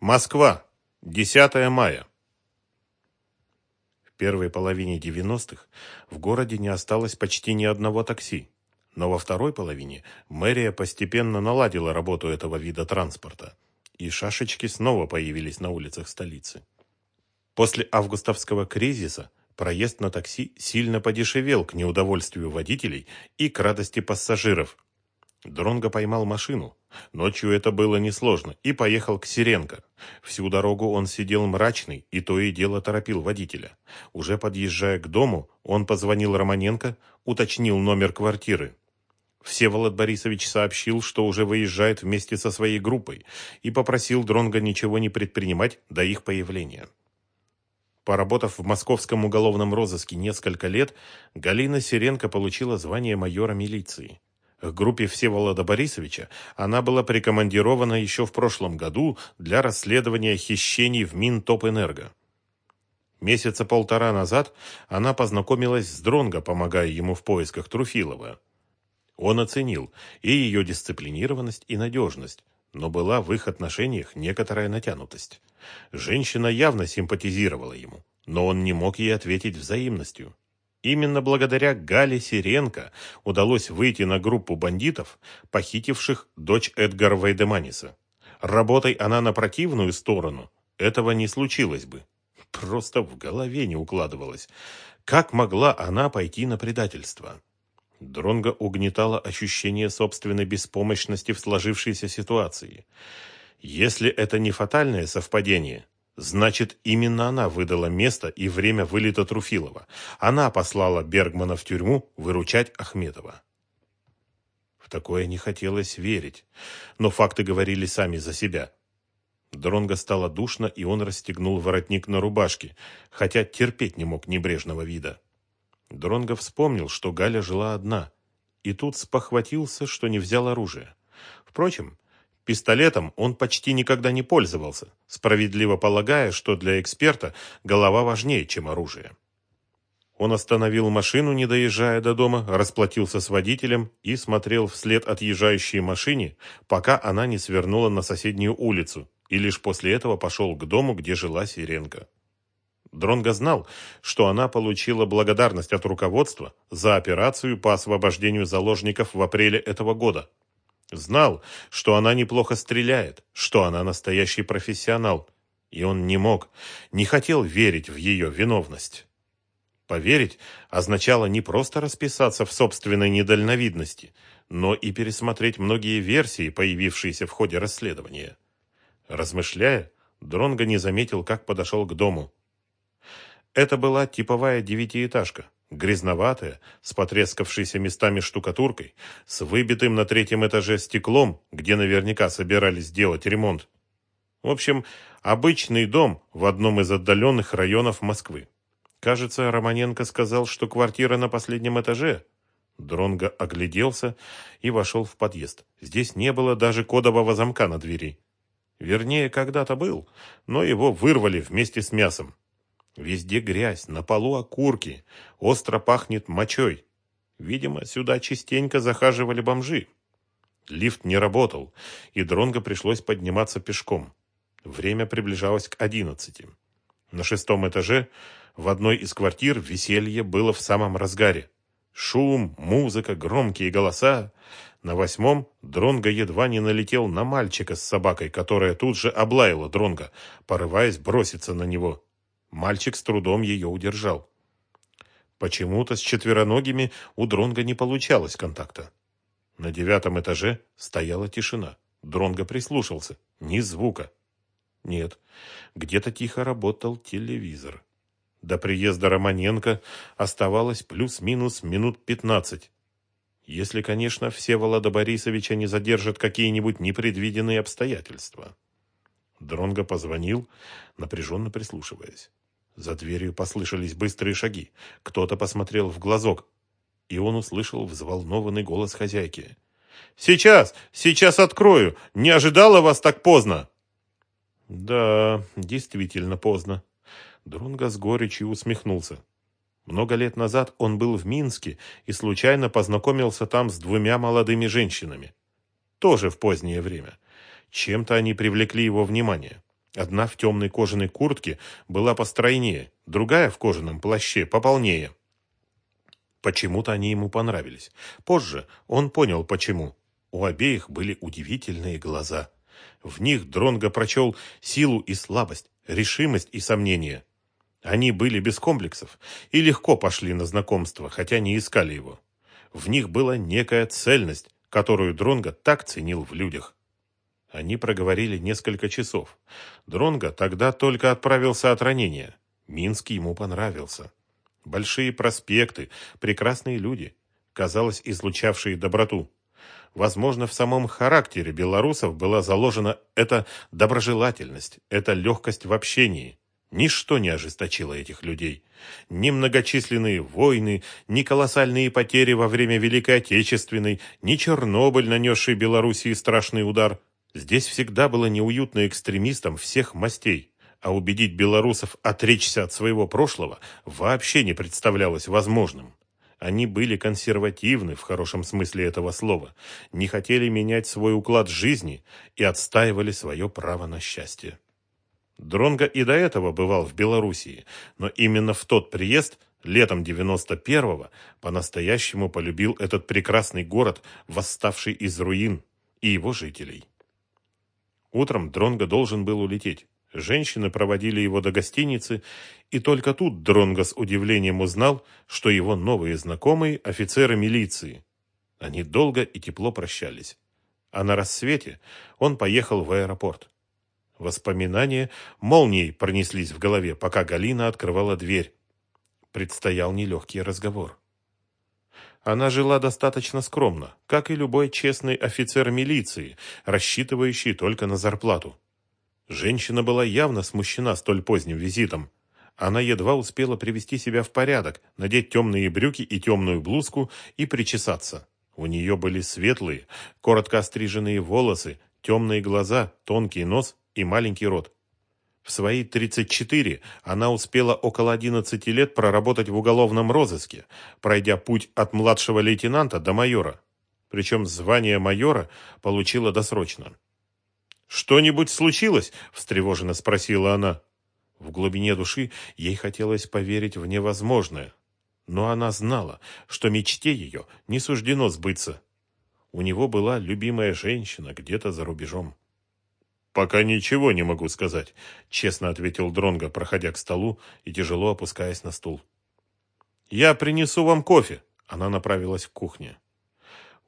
Москва. 10 мая. В первой половине 90-х в городе не осталось почти ни одного такси. Но во второй половине мэрия постепенно наладила работу этого вида транспорта, и шашечки снова появились на улицах столицы. После августовского кризиса проезд на такси сильно подешевел к неудовольствию водителей и к радости пассажиров. Дронго поймал машину. Ночью это было несложно, и поехал к Сиренко. Всю дорогу он сидел мрачный и то и дело торопил водителя. Уже подъезжая к дому, он позвонил Романенко, уточнил номер квартиры. Всеволод Борисович сообщил, что уже выезжает вместе со своей группой и попросил Дронга ничего не предпринимать до их появления. Поработав в московском уголовном розыске несколько лет, Галина Сиренко получила звание майора милиции. К группе Всеволода Борисовича она была прикомандирована еще в прошлом году для расследования хищений в Минтопэнерго. Месяца полтора назад она познакомилась с Дронго, помогая ему в поисках Труфилова. Он оценил и ее дисциплинированность, и надежность, но была в их отношениях некоторая натянутость. Женщина явно симпатизировала ему, но он не мог ей ответить взаимностью. Именно благодаря Гале Сиренко удалось выйти на группу бандитов, похитивших дочь Эдгара Вейдеманиса. Работай она на противную сторону, этого не случилось бы. Просто в голове не укладывалось. Как могла она пойти на предательство? Дронго угнетало ощущение собственной беспомощности в сложившейся ситуации. Если это не фатальное совпадение, значит именно она выдала место и время вылета Труфилова. Она послала Бергмана в тюрьму выручать Ахметова. В такое не хотелось верить, но факты говорили сами за себя. Дронго стало душно, и он расстегнул воротник на рубашке, хотя терпеть не мог небрежного вида. Дронго вспомнил, что Галя жила одна, и тут спохватился, что не взял оружие. Впрочем, пистолетом он почти никогда не пользовался, справедливо полагая, что для эксперта голова важнее, чем оружие. Он остановил машину, не доезжая до дома, расплатился с водителем и смотрел вслед отъезжающей машине, пока она не свернула на соседнюю улицу, и лишь после этого пошел к дому, где жила Сиренко. Дронго знал, что она получила благодарность от руководства за операцию по освобождению заложников в апреле этого года. Знал, что она неплохо стреляет, что она настоящий профессионал, и он не мог, не хотел верить в ее виновность. Поверить означало не просто расписаться в собственной недальновидности, но и пересмотреть многие версии, появившиеся в ходе расследования. Размышляя, Дронго не заметил, как подошел к дому. Это была типовая девятиэтажка, грязноватая, с потрескавшейся местами штукатуркой, с выбитым на третьем этаже стеклом, где наверняка собирались делать ремонт. В общем, обычный дом в одном из отдаленных районов Москвы. Кажется, Романенко сказал, что квартира на последнем этаже. Дронго огляделся и вошел в подъезд. Здесь не было даже кодового замка на двери. Вернее, когда-то был, но его вырвали вместе с мясом. Везде грязь, на полу окурки, остро пахнет мочой. Видимо, сюда частенько захаживали бомжи. Лифт не работал, и Дронго пришлось подниматься пешком. Время приближалось к одиннадцати. На шестом этаже в одной из квартир веселье было в самом разгаре. Шум, музыка, громкие голоса. На восьмом Дронго едва не налетел на мальчика с собакой, которая тут же облаяла Дронго, порываясь броситься на него. Мальчик с трудом ее удержал. Почему-то с четвероногими у Дронга не получалось контакта. На девятом этаже стояла тишина. Дронго прислушался. Ни звука. Нет, где-то тихо работал телевизор. До приезда Романенко оставалось плюс-минус минут пятнадцать. Если, конечно, Всеволода Борисовича не задержат какие-нибудь непредвиденные обстоятельства. Дронго позвонил, напряженно прислушиваясь. За дверью послышались быстрые шаги. Кто-то посмотрел в глазок, и он услышал взволнованный голос хозяйки. «Сейчас! Сейчас открою! Не ожидала вас так поздно!» «Да, действительно поздно». Дронго с горечью усмехнулся. Много лет назад он был в Минске и случайно познакомился там с двумя молодыми женщинами. Тоже в позднее время. Чем-то они привлекли его внимание. Одна в темной кожаной куртке была постройнее, другая в кожаном плаще пополнее. Почему-то они ему понравились. Позже он понял, почему. У обеих были удивительные глаза. В них Дронго прочел силу и слабость, решимость и сомнение. Они были без комплексов и легко пошли на знакомство, хотя не искали его. В них была некая цельность, которую Дронго так ценил в людях. Они проговорили несколько часов. Дронго тогда только отправился от ранения. Минск ему понравился. Большие проспекты, прекрасные люди, казалось, излучавшие доброту. Возможно, в самом характере белорусов была заложена эта доброжелательность, эта легкость в общении. Ничто не ожесточило этих людей. Ни многочисленные войны, ни колоссальные потери во время Великой Отечественной, ни Чернобыль, нанесший Белоруссии страшный удар. Здесь всегда было неуютно экстремистам всех мастей, а убедить белорусов отречься от своего прошлого вообще не представлялось возможным. Они были консервативны в хорошем смысле этого слова, не хотели менять свой уклад жизни и отстаивали свое право на счастье. Дронго и до этого бывал в Белоруссии, но именно в тот приезд летом 91-го по-настоящему полюбил этот прекрасный город, восставший из руин, и его жителей. Утром Дронго должен был улететь. Женщины проводили его до гостиницы, и только тут Дронго с удивлением узнал, что его новые знакомые – офицеры милиции. Они долго и тепло прощались. А на рассвете он поехал в аэропорт. Воспоминания молнией пронеслись в голове, пока Галина открывала дверь. Предстоял нелегкий разговор. Она жила достаточно скромно, как и любой честный офицер милиции, рассчитывающий только на зарплату. Женщина была явно смущена столь поздним визитом. Она едва успела привести себя в порядок, надеть темные брюки и темную блузку и причесаться. У нее были светлые, коротко остриженные волосы, темные глаза, тонкий нос и маленький рот. В свои 34 она успела около 11 лет проработать в уголовном розыске, пройдя путь от младшего лейтенанта до майора. Причем звание майора получила досрочно. «Что-нибудь случилось?» – встревоженно спросила она. В глубине души ей хотелось поверить в невозможное. Но она знала, что мечте ее не суждено сбыться. У него была любимая женщина где-то за рубежом. «Пока ничего не могу сказать», — честно ответил Дронго, проходя к столу и тяжело опускаясь на стул. «Я принесу вам кофе», — она направилась в кухню.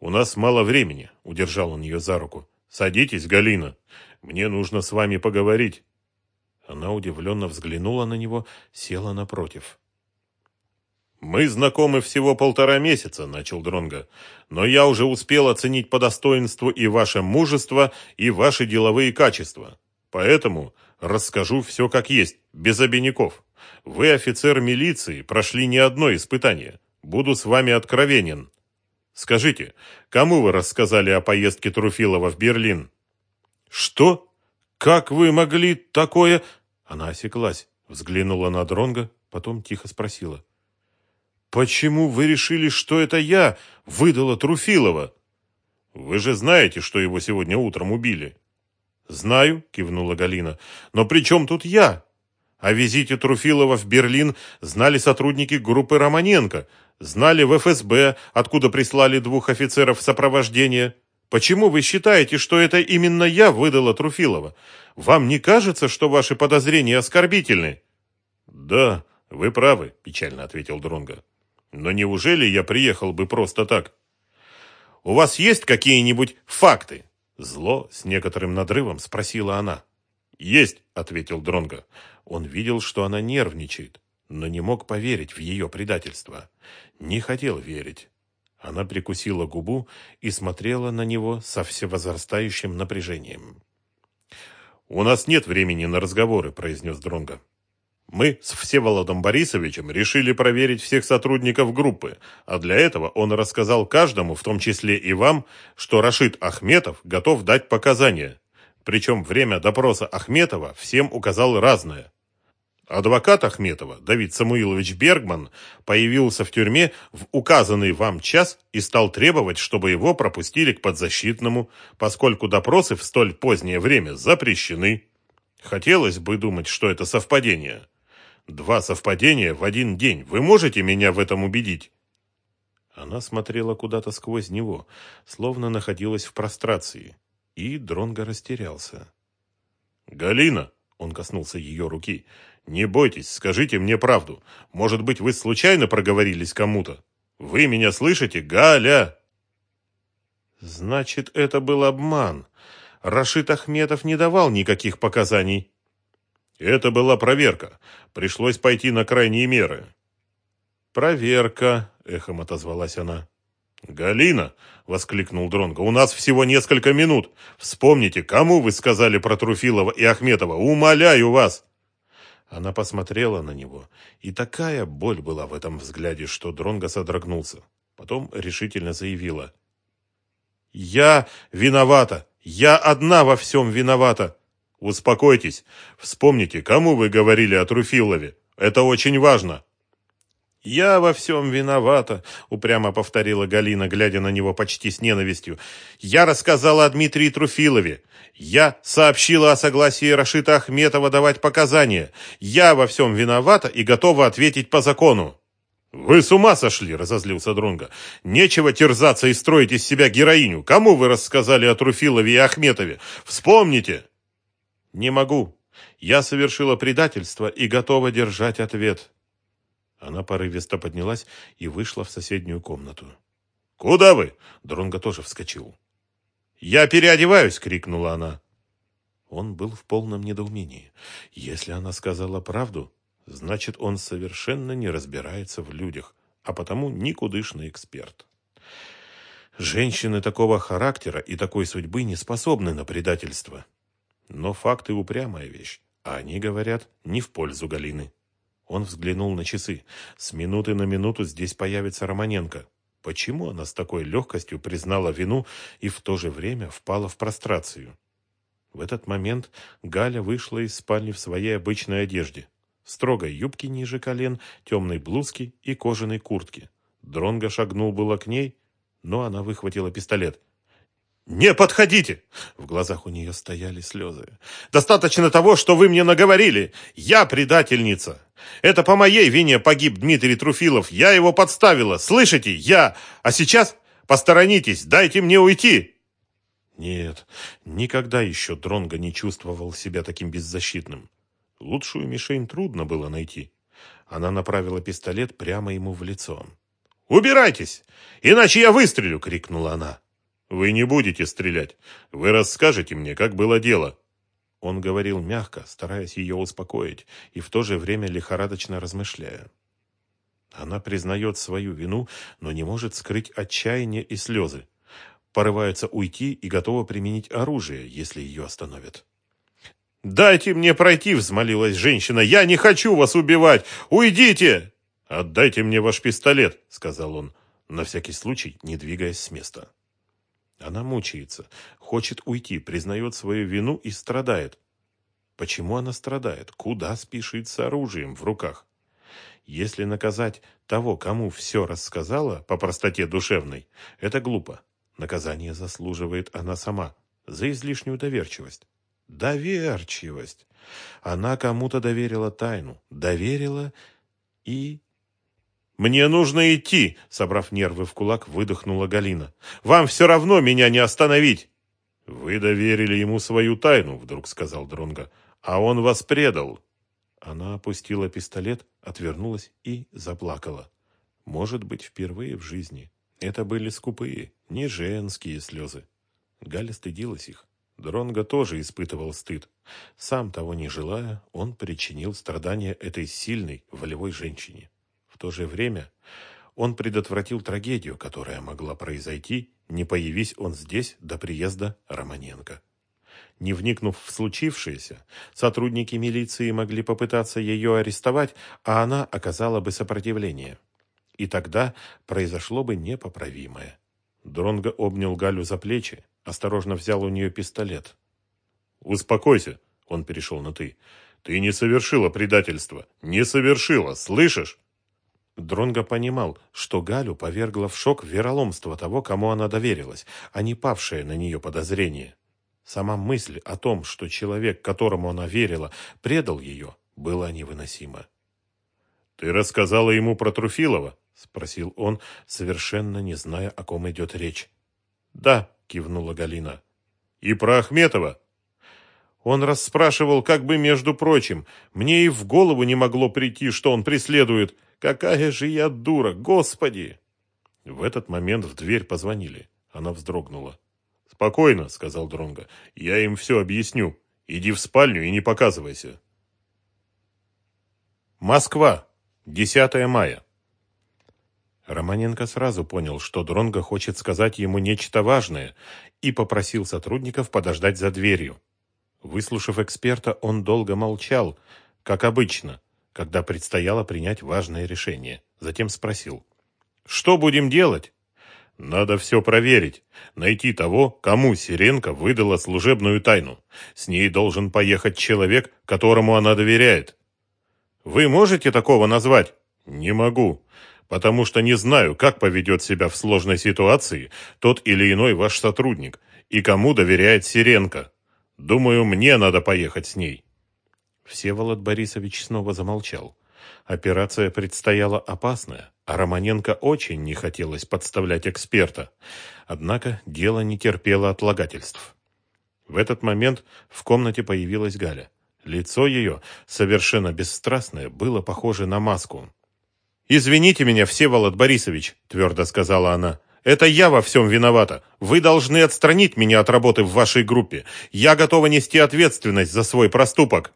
«У нас мало времени», — удержал он ее за руку. «Садитесь, Галина. Мне нужно с вами поговорить». Она удивленно взглянула на него, села напротив. «Мы знакомы всего полтора месяца», — начал Дронга. «Но я уже успел оценить по достоинству и ваше мужество, и ваши деловые качества. Поэтому расскажу все как есть, без обиняков. Вы, офицер милиции, прошли не одно испытание. Буду с вами откровенен. Скажите, кому вы рассказали о поездке Труфилова в Берлин?» «Что? Как вы могли такое...» Она осеклась, взглянула на Дронга, потом тихо спросила. «Почему вы решили, что это я выдала Труфилова?» «Вы же знаете, что его сегодня утром убили». «Знаю», — кивнула Галина. «Но при чем тут я?» О визите Труфилова в Берлин знали сотрудники группы Романенко, знали в ФСБ, откуда прислали двух офицеров сопровождения. Почему вы считаете, что это именно я выдала Труфилова? Вам не кажется, что ваши подозрения оскорбительны? Да, вы правы, печально ответил Дронга. Но неужели я приехал бы просто так? У вас есть какие-нибудь факты? Зло с некоторым надрывом спросила она. Есть, ответил Дронга. Он видел, что она нервничает, но не мог поверить в ее предательство. Не хотел верить. Она прикусила губу и смотрела на него со всевозрастающим напряжением. «У нас нет времени на разговоры», – произнес Дронга. Мы с Всеволодом Борисовичем решили проверить всех сотрудников группы, а для этого он рассказал каждому, в том числе и вам, что Рашид Ахметов готов дать показания. Причем время допроса Ахметова всем указал разное. Адвокат Ахметова, Давид Самуилович Бергман, появился в тюрьме в указанный вам час и стал требовать, чтобы его пропустили к подзащитному, поскольку допросы в столь позднее время запрещены. Хотелось бы думать, что это совпадение. Два совпадения в один день. Вы можете меня в этом убедить? Она смотрела куда-то сквозь него, словно находилась в прострации, и Дронго растерялся. «Галина!» — он коснулся ее руки. «Не бойтесь, скажите мне правду. Может быть, вы случайно проговорились кому-то? Вы меня слышите? Галя!» Значит, это был обман. Рашид Ахметов не давал никаких показаний. Это была проверка. Пришлось пойти на крайние меры. «Проверка», — эхом отозвалась она. «Галина!» — воскликнул Дронго. «У нас всего несколько минут. Вспомните, кому вы сказали про Труфилова и Ахметова? Умоляю вас!» Она посмотрела на него, и такая боль была в этом взгляде, что Дронго содрогнулся. Потом решительно заявила. «Я виновата! Я одна во всем виновата!» «Успокойтесь. Вспомните, кому вы говорили о Труфилове. Это очень важно!» «Я во всем виновата», — упрямо повторила Галина, глядя на него почти с ненавистью. «Я рассказала о Дмитрии Труфилове. Я сообщила о согласии Рашита Ахметова давать показания. Я во всем виновата и готова ответить по закону». «Вы с ума сошли!» – разозлился Дронга. «Нечего терзаться и строить из себя героиню. Кому вы рассказали о Труфилове и Ахметове? Вспомните!» «Не могу. Я совершила предательство и готова держать ответ». Она порывисто поднялась и вышла в соседнюю комнату. «Куда вы?» Дронго тоже вскочил. «Я переодеваюсь!» — крикнула она. Он был в полном недоумении. Если она сказала правду, значит, он совершенно не разбирается в людях, а потому никудышный эксперт. Женщины такого характера и такой судьбы не способны на предательство. Но факты упрямая вещь, а они говорят не в пользу Галины. Он взглянул на часы. С минуты на минуту здесь появится Романенко. Почему она с такой легкостью признала вину и в то же время впала в прострацию? В этот момент Галя вышла из спальни в своей обычной одежде. Строгой юбке ниже колен, темной блузке и кожаной куртке. Дронго шагнул было к ней, но она выхватила пистолет. «Не подходите!» В глазах у нее стояли слезы. «Достаточно того, что вы мне наговорили. Я предательница. Это по моей вине погиб Дмитрий Труфилов. Я его подставила. Слышите? Я. А сейчас посторонитесь. Дайте мне уйти!» Нет, никогда еще Дронго не чувствовал себя таким беззащитным. Лучшую мишень трудно было найти. Она направила пистолет прямо ему в лицо. «Убирайтесь! Иначе я выстрелю!» — крикнула она. Вы не будете стрелять. Вы расскажете мне, как было дело. Он говорил мягко, стараясь ее успокоить, и в то же время лихорадочно размышляя. Она признает свою вину, но не может скрыть отчаяние и слезы. Порывается уйти и готова применить оружие, если ее остановят. «Дайте мне пройти!» — взмолилась женщина. «Я не хочу вас убивать! Уйдите!» «Отдайте мне ваш пистолет!» — сказал он, на всякий случай не двигаясь с места. Она мучается, хочет уйти, признает свою вину и страдает. Почему она страдает? Куда спешит с оружием в руках? Если наказать того, кому все рассказала по простоте душевной, это глупо. Наказание заслуживает она сама за излишнюю доверчивость. Доверчивость! Она кому-то доверила тайну, доверила и «Мне нужно идти!» — собрав нервы в кулак, выдохнула Галина. «Вам все равно меня не остановить!» «Вы доверили ему свою тайну», — вдруг сказал Дронга, «а он вас предал». Она опустила пистолет, отвернулась и заплакала. Может быть, впервые в жизни. Это были скупые, не женские слезы. Галя стыдилась их. Дронго тоже испытывал стыд. Сам того не желая, он причинил страдания этой сильной, волевой женщине. В то же время он предотвратил трагедию, которая могла произойти, не появись он здесь до приезда Романенко. Не вникнув в случившееся, сотрудники милиции могли попытаться ее арестовать, а она оказала бы сопротивление. И тогда произошло бы непоправимое. Дронго обнял Галю за плечи, осторожно взял у нее пистолет. «Успокойся», — он перешел на «ты». «Ты не совершила предательства. Не совершила, слышишь?» Дронго понимал, что Галю повергло в шок вероломство того, кому она доверилась, а не павшее на нее подозрение. Сама мысль о том, что человек, которому она верила, предал ее, была невыносима. «Ты рассказала ему про Труфилова?» — спросил он, совершенно не зная, о ком идет речь. «Да», — кивнула Галина. «И про Ахметова?» Он расспрашивал, как бы между прочим. Мне и в голову не могло прийти, что он преследует. Какая же я дура, господи! В этот момент в дверь позвонили. Она вздрогнула. «Спокойно», — сказал Дронго. «Я им все объясню. Иди в спальню и не показывайся». Москва. 10 мая. Романенко сразу понял, что Дронго хочет сказать ему нечто важное, и попросил сотрудников подождать за дверью. Выслушав эксперта, он долго молчал, как обычно, когда предстояло принять важное решение. Затем спросил. «Что будем делать?» «Надо все проверить. Найти того, кому Сиренко выдала служебную тайну. С ней должен поехать человек, которому она доверяет». «Вы можете такого назвать?» «Не могу потому что не знаю, как поведет себя в сложной ситуации тот или иной ваш сотрудник и кому доверяет Сиренко. Думаю, мне надо поехать с ней». Всеволод Борисович снова замолчал. Операция предстояла опасная, а Романенко очень не хотелось подставлять эксперта. Однако дело не терпело отлагательств. В этот момент в комнате появилась Галя. Лицо ее, совершенно бесстрастное, было похоже на маску. «Извините меня, Всеволод Борисович», — твердо сказала она. «Это я во всем виновата. Вы должны отстранить меня от работы в вашей группе. Я готова нести ответственность за свой проступок».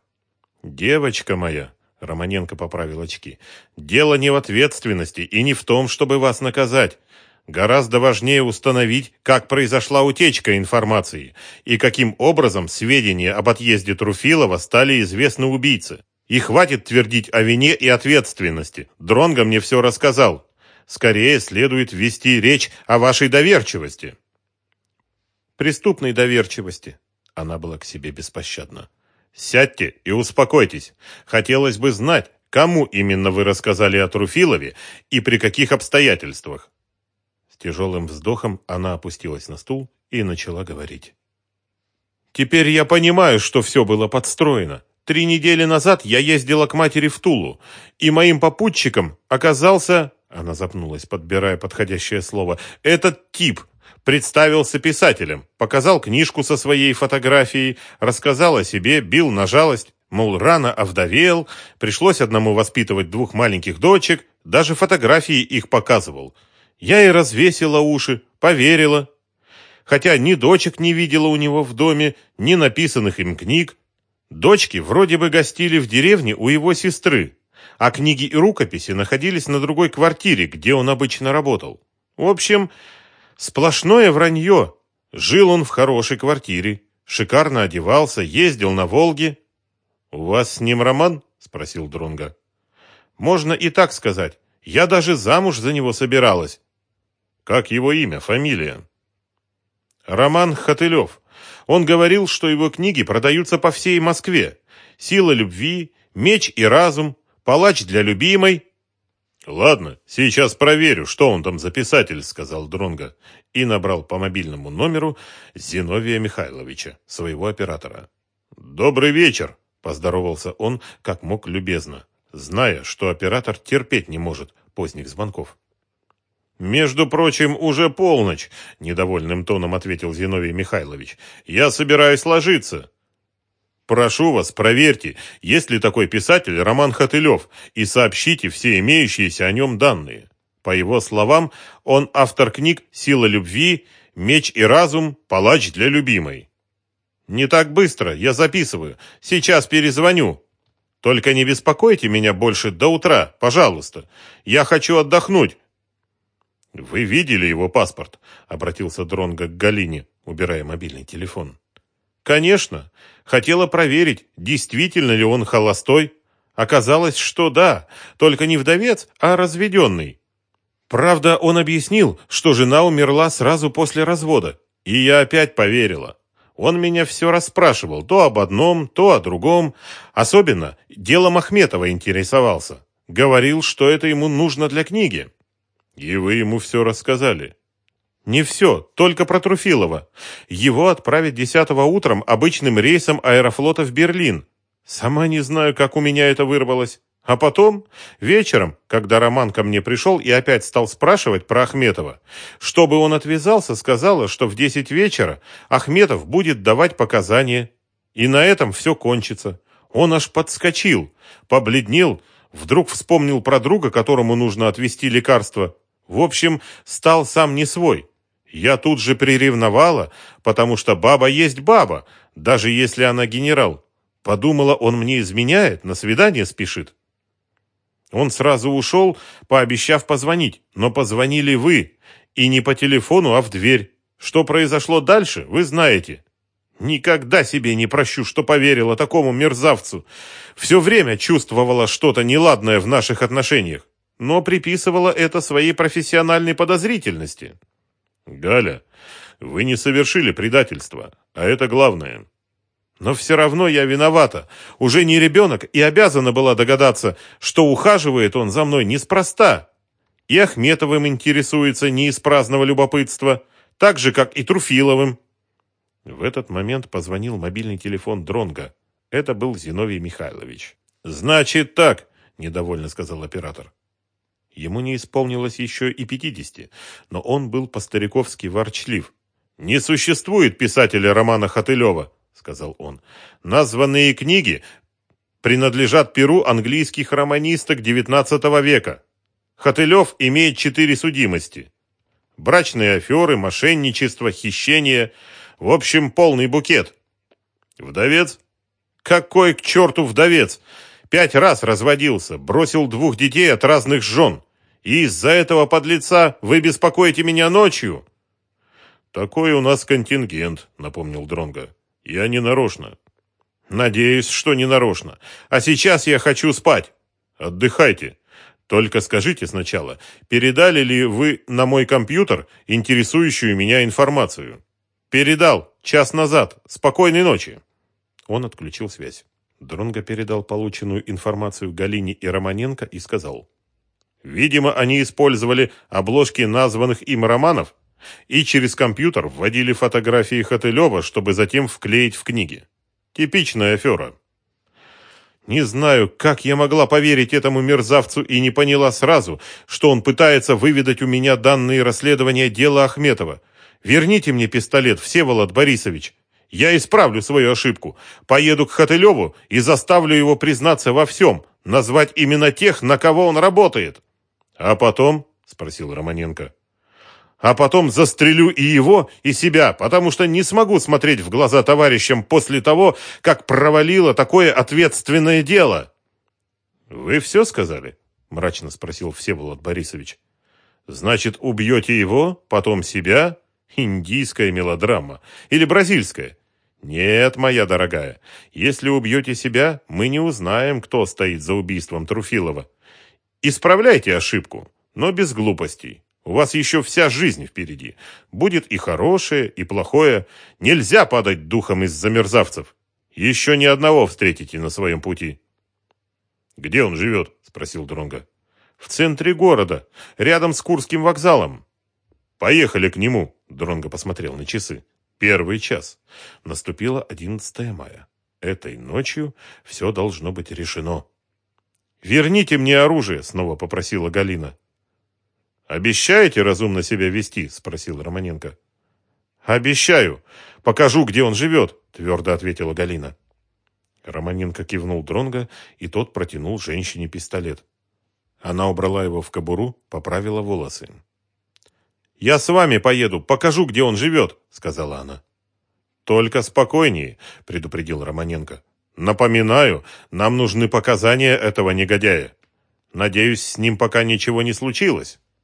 «Девочка моя», — Романенко поправил очки, — «дело не в ответственности и не в том, чтобы вас наказать. Гораздо важнее установить, как произошла утечка информации и каким образом сведения об отъезде Труфилова стали известны убийце. И хватит твердить о вине и ответственности. Дронго мне все рассказал. Скорее следует вести речь о вашей доверчивости. Преступной доверчивости. Она была к себе беспощадна. Сядьте и успокойтесь. Хотелось бы знать, кому именно вы рассказали о Труфилове и при каких обстоятельствах. С тяжелым вздохом она опустилась на стул и начала говорить. Теперь я понимаю, что все было подстроено. Три недели назад я ездила к матери в Тулу, и моим попутчиком оказался, она запнулась, подбирая подходящее слово, этот тип. Представился писателем, показал книжку со своей фотографией, рассказал о себе, бил на жалость, мол, рано овдовел, пришлось одному воспитывать двух маленьких дочек, даже фотографии их показывал. Я и развесила уши, поверила. Хотя ни дочек не видела у него в доме, ни написанных им книг, Дочки вроде бы гостили в деревне у его сестры, а книги и рукописи находились на другой квартире, где он обычно работал. В общем, сплошное вранье. Жил он в хорошей квартире, шикарно одевался, ездил на Волге. «У вас с ним роман?» – спросил Дронга. «Можно и так сказать. Я даже замуж за него собиралась». «Как его имя, фамилия?» «Роман Хотылев». Он говорил, что его книги продаются по всей Москве. «Сила любви», «Меч и разум», «Палач для любимой». «Ладно, сейчас проверю, что он там за писатель», — сказал Дронга и набрал по мобильному номеру Зиновия Михайловича, своего оператора. «Добрый вечер», — поздоровался он как мог любезно, зная, что оператор терпеть не может поздних звонков. «Между прочим, уже полночь», — недовольным тоном ответил Зиновий Михайлович. «Я собираюсь ложиться». «Прошу вас, проверьте, есть ли такой писатель Роман Хотылев, и сообщите все имеющиеся о нем данные». По его словам, он автор книг «Сила любви», «Меч и разум», «Палач для любимой». «Не так быстро, я записываю. Сейчас перезвоню», только не беспокойте меня больше до утра, пожалуйста. Я хочу отдохнуть. «Вы видели его паспорт?» — обратился Дронго к Галине, убирая мобильный телефон. «Конечно. Хотела проверить, действительно ли он холостой. Оказалось, что да, только не вдовец, а разведенный. Правда, он объяснил, что жена умерла сразу после развода. И я опять поверила. Он меня все расспрашивал, то об одном, то о другом. Особенно делом Ахметова интересовался. Говорил, что это ему нужно для книги. И вы ему все рассказали? Не все, только про Труфилова. Его отправят 10 утром обычным рейсом аэрофлота в Берлин. Сама не знаю, как у меня это вырвалось. А потом, вечером, когда Роман ко мне пришел и опять стал спрашивать про Ахметова, чтобы он отвязался, сказала, что в 10 вечера Ахметов будет давать показания. И на этом все кончится. Он аж подскочил, побледнел, вдруг вспомнил про друга, которому нужно отвезти лекарство. В общем, стал сам не свой. Я тут же приревновала, потому что баба есть баба, даже если она генерал. Подумала, он мне изменяет, на свидание спешит. Он сразу ушел, пообещав позвонить, но позвонили вы, и не по телефону, а в дверь. Что произошло дальше, вы знаете. Никогда себе не прощу, что поверила такому мерзавцу. Все время чувствовала что-то неладное в наших отношениях, но приписывала это своей профессиональной подозрительности. Галя, вы не совершили предательства, а это главное. Но все равно я виновата. Уже не ребенок и обязана была догадаться, что ухаживает он за мной неспроста. И Ахметовым интересуется не из праздного любопытства, так же, как и Труфиловым. В этот момент позвонил мобильный телефон Дронга. Это был Зиновий Михайлович. «Значит так», – недовольно сказал оператор. Ему не исполнилось еще и пятидесяти, но он был по-стариковски ворчлив. «Не существует писателя романа Хотылева», — сказал он. «Названные книги принадлежат перу английских романисток XIX века. Хотылев имеет четыре судимости. Брачные аферы, мошенничество, хищение. В общем, полный букет. Вдовец? Какой к черту вдовец? Пять раз разводился, бросил двух детей от разных жен. И из-за этого подлеца вы беспокоите меня ночью?» «Такой у нас контингент», — напомнил Дронга. «Я не нарочно». «Надеюсь, что не нарочно. А сейчас я хочу спать. Отдыхайте. Только скажите сначала, передали ли вы на мой компьютер интересующую меня информацию?» «Передал. Час назад. Спокойной ночи». Он отключил связь. Дронго передал полученную информацию Галине и Романенко и сказал. «Видимо, они использовали обложки названных им романов и через компьютер вводили фотографии Хотылева, чтобы затем вклеить в книги. Типичная афера». Не знаю, как я могла поверить этому мерзавцу и не поняла сразу, что он пытается выведать у меня данные расследования дела Ахметова. Верните мне пистолет, Всеволод Борисович. Я исправлю свою ошибку. Поеду к Хотылеву и заставлю его признаться во всем, назвать именно тех, на кого он работает. А потом, спросил Романенко, а потом застрелю и его, и себя, потому что не смогу смотреть в глаза товарищам после того, как провалило такое ответственное дело. Вы все сказали? мрачно спросил Всеволод Борисович. Значит, убьете его, потом себя? Индийская мелодрама или бразильская? «Нет, моя дорогая, если убьете себя, мы не узнаем, кто стоит за убийством Труфилова. Исправляйте ошибку, но без глупостей. У вас еще вся жизнь впереди. Будет и хорошее, и плохое. Нельзя падать духом из-за мерзавцев. Еще ни одного встретите на своем пути». «Где он живет?» – спросил Дронга. «В центре города, рядом с Курским вокзалом». «Поехали к нему», – Дронго посмотрел на часы. Первый час. Наступило 11 мая. Этой ночью все должно быть решено. «Верните мне оружие!» — снова попросила Галина. «Обещаете разумно себя вести?» — спросил Романенко. «Обещаю. Покажу, где он живет», — твердо ответила Галина. Романенко кивнул Дронго, и тот протянул женщине пистолет. Она убрала его в кобуру, поправила волосы. «Я с вами поеду, покажу, где он живет», — сказала она. «Только спокойнее», — предупредил Романенко. «Напоминаю, нам нужны показания этого негодяя. Надеюсь, с ним пока ничего не случилось».